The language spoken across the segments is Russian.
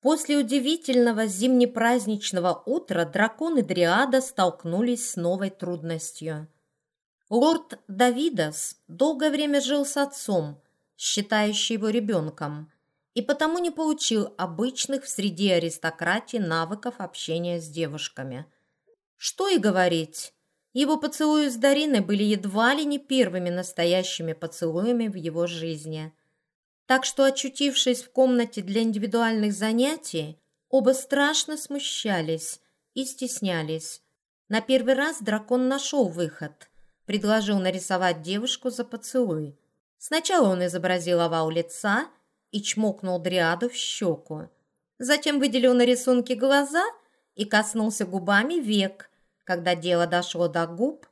После удивительного зимнепраздничного утра дракон и Дриада столкнулись с новой трудностью. Лорд Давидос долгое время жил с отцом, считающий его ребенком, и потому не получил обычных в среде аристократии навыков общения с девушками. Что и говорить, его поцелуи с Дариной были едва ли не первыми настоящими поцелуями в его жизни. Так что, очутившись в комнате для индивидуальных занятий, оба страшно смущались и стеснялись. На первый раз дракон нашел выход, предложил нарисовать девушку за поцелуй. Сначала он изобразил овал лица и чмокнул Дриаду в щеку. Затем выделил на рисунке глаза и коснулся губами век. Когда дело дошло до губ,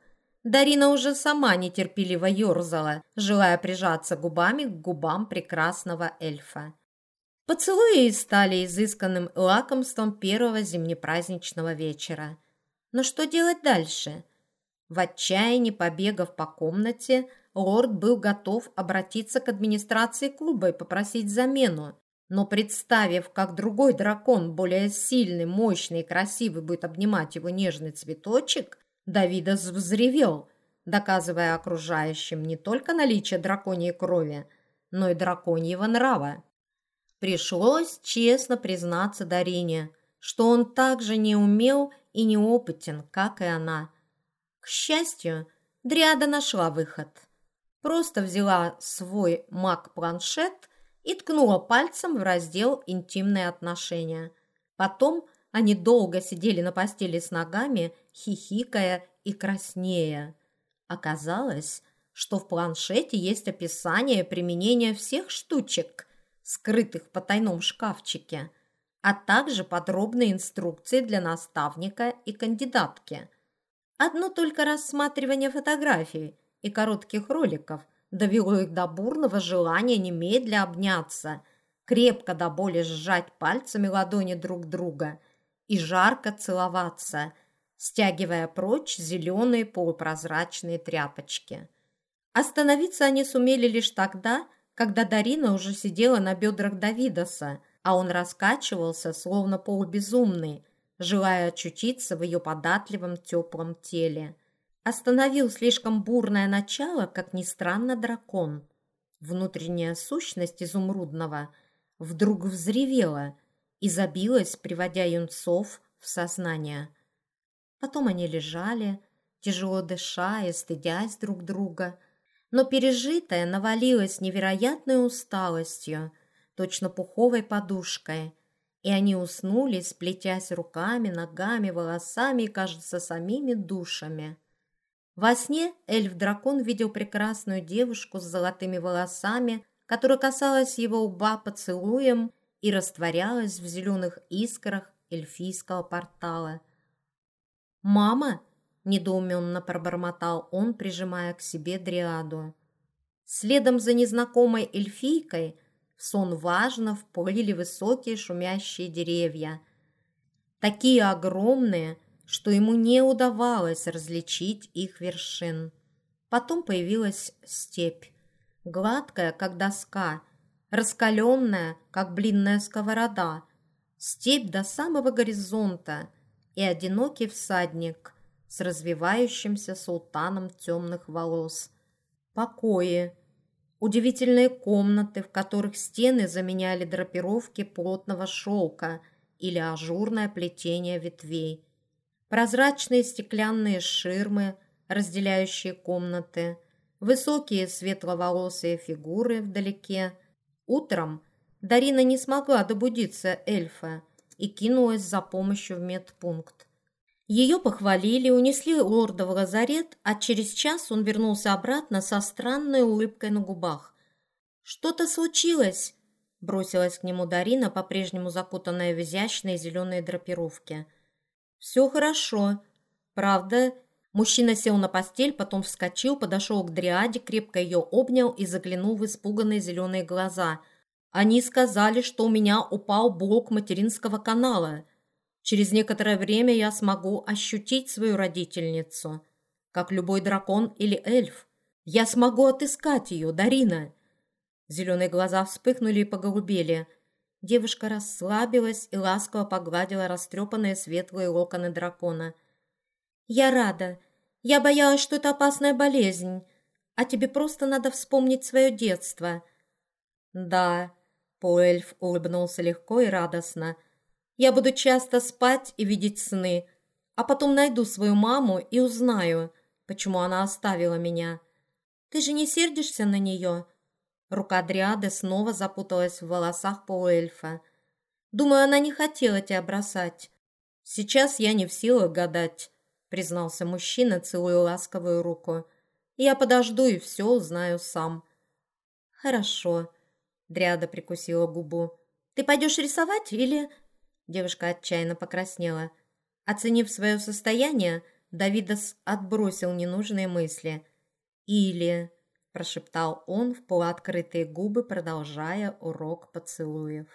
Дарина уже сама нетерпеливо ерзала, желая прижаться губами к губам прекрасного эльфа. Поцелуи стали изысканным лакомством первого зимнепраздничного вечера. Но что делать дальше? В отчаянии, побегав по комнате, лорд был готов обратиться к администрации клуба и попросить замену. Но представив, как другой дракон, более сильный, мощный и красивый, будет обнимать его нежный цветочек, Давидос взревел, доказывая окружающим не только наличие драконьей крови, но и драконьего нрава. Пришлось честно признаться Дарине, что он также не умел и неопытен, как и она. К счастью, Дриада нашла выход – просто взяла свой маг-планшет и ткнула пальцем в раздел «Интимные отношения». Потом они долго сидели на постели с ногами, хихикая и краснея. Оказалось, что в планшете есть описание применения всех штучек, скрытых в потайном шкафчике, а также подробные инструкции для наставника и кандидатки. Одно только рассматривание фотографий – и коротких роликов довело их до бурного желания немедля обняться, крепко до боли сжать пальцами ладони друг друга и жарко целоваться, стягивая прочь зеленые полупрозрачные тряпочки. Остановиться они сумели лишь тогда, когда Дарина уже сидела на бедрах Давидоса, а он раскачивался, словно полубезумный, желая очутиться в ее податливом теплом теле – остановил слишком бурное начало, как ни странно, дракон. Внутренняя сущность изумрудного вдруг взревела и забилась, приводя юнцов в сознание. Потом они лежали, тяжело дыша и стыдясь друг друга, но пережитое навалилось невероятной усталостью, точно пуховой подушкой, и они уснули, сплетясь руками, ногами, волосами и, кажется, самими душами. Во сне эльф-дракон видел прекрасную девушку с золотыми волосами, которая касалась его лба поцелуем и растворялась в зеленых искрах эльфийского портала. «Мама!» – недоуменно пробормотал он, прижимая к себе дриаду. Следом за незнакомой эльфийкой в сон важно вплыли высокие шумящие деревья. Такие огромные – что ему не удавалось различить их вершин. Потом появилась степь, гладкая, как доска, раскаленная, как блинная сковорода, степь до самого горизонта и одинокий всадник с развивающимся султаном темных волос. Покои, удивительные комнаты, в которых стены заменяли драпировки плотного шелка или ажурное плетение ветвей, прозрачные стеклянные ширмы, разделяющие комнаты, высокие светловолосые фигуры вдалеке. Утром Дарина не смогла добудиться эльфа и кинулась за помощью в медпункт. Ее похвалили, унесли лорда в лазарет, а через час он вернулся обратно со странной улыбкой на губах. «Что-то случилось?» – бросилась к нему Дарина, по-прежнему закутанная в изящные зеленые драпировки – «Все хорошо. Правда...» Мужчина сел на постель, потом вскочил, подошел к Дриаде, крепко ее обнял и заглянул в испуганные зеленые глаза. «Они сказали, что у меня упал блок материнского канала. Через некоторое время я смогу ощутить свою родительницу, как любой дракон или эльф. Я смогу отыскать ее, Дарина!» Зеленые глаза вспыхнули и поголубели. Девушка расслабилась и ласково погладила растрепанные светлые локоны дракона. «Я рада. Я боялась, что это опасная болезнь, а тебе просто надо вспомнить свое детство». «Да», — Пуэльф улыбнулся легко и радостно. «Я буду часто спать и видеть сны, а потом найду свою маму и узнаю, почему она оставила меня. Ты же не сердишься на нее?» Рука Дриады снова запуталась в волосах полуэльфа. «Думаю, она не хотела тебя бросать. Сейчас я не в силах гадать», — признался мужчина, целуя ласковую руку. «Я подожду и все узнаю сам». «Хорошо», — Дриада прикусила губу. «Ты пойдешь рисовать или...» Девушка отчаянно покраснела. Оценив свое состояние, Давидос отбросил ненужные мысли. «Или...» прошептал он в полуоткрытые губы, продолжая урок поцелуев.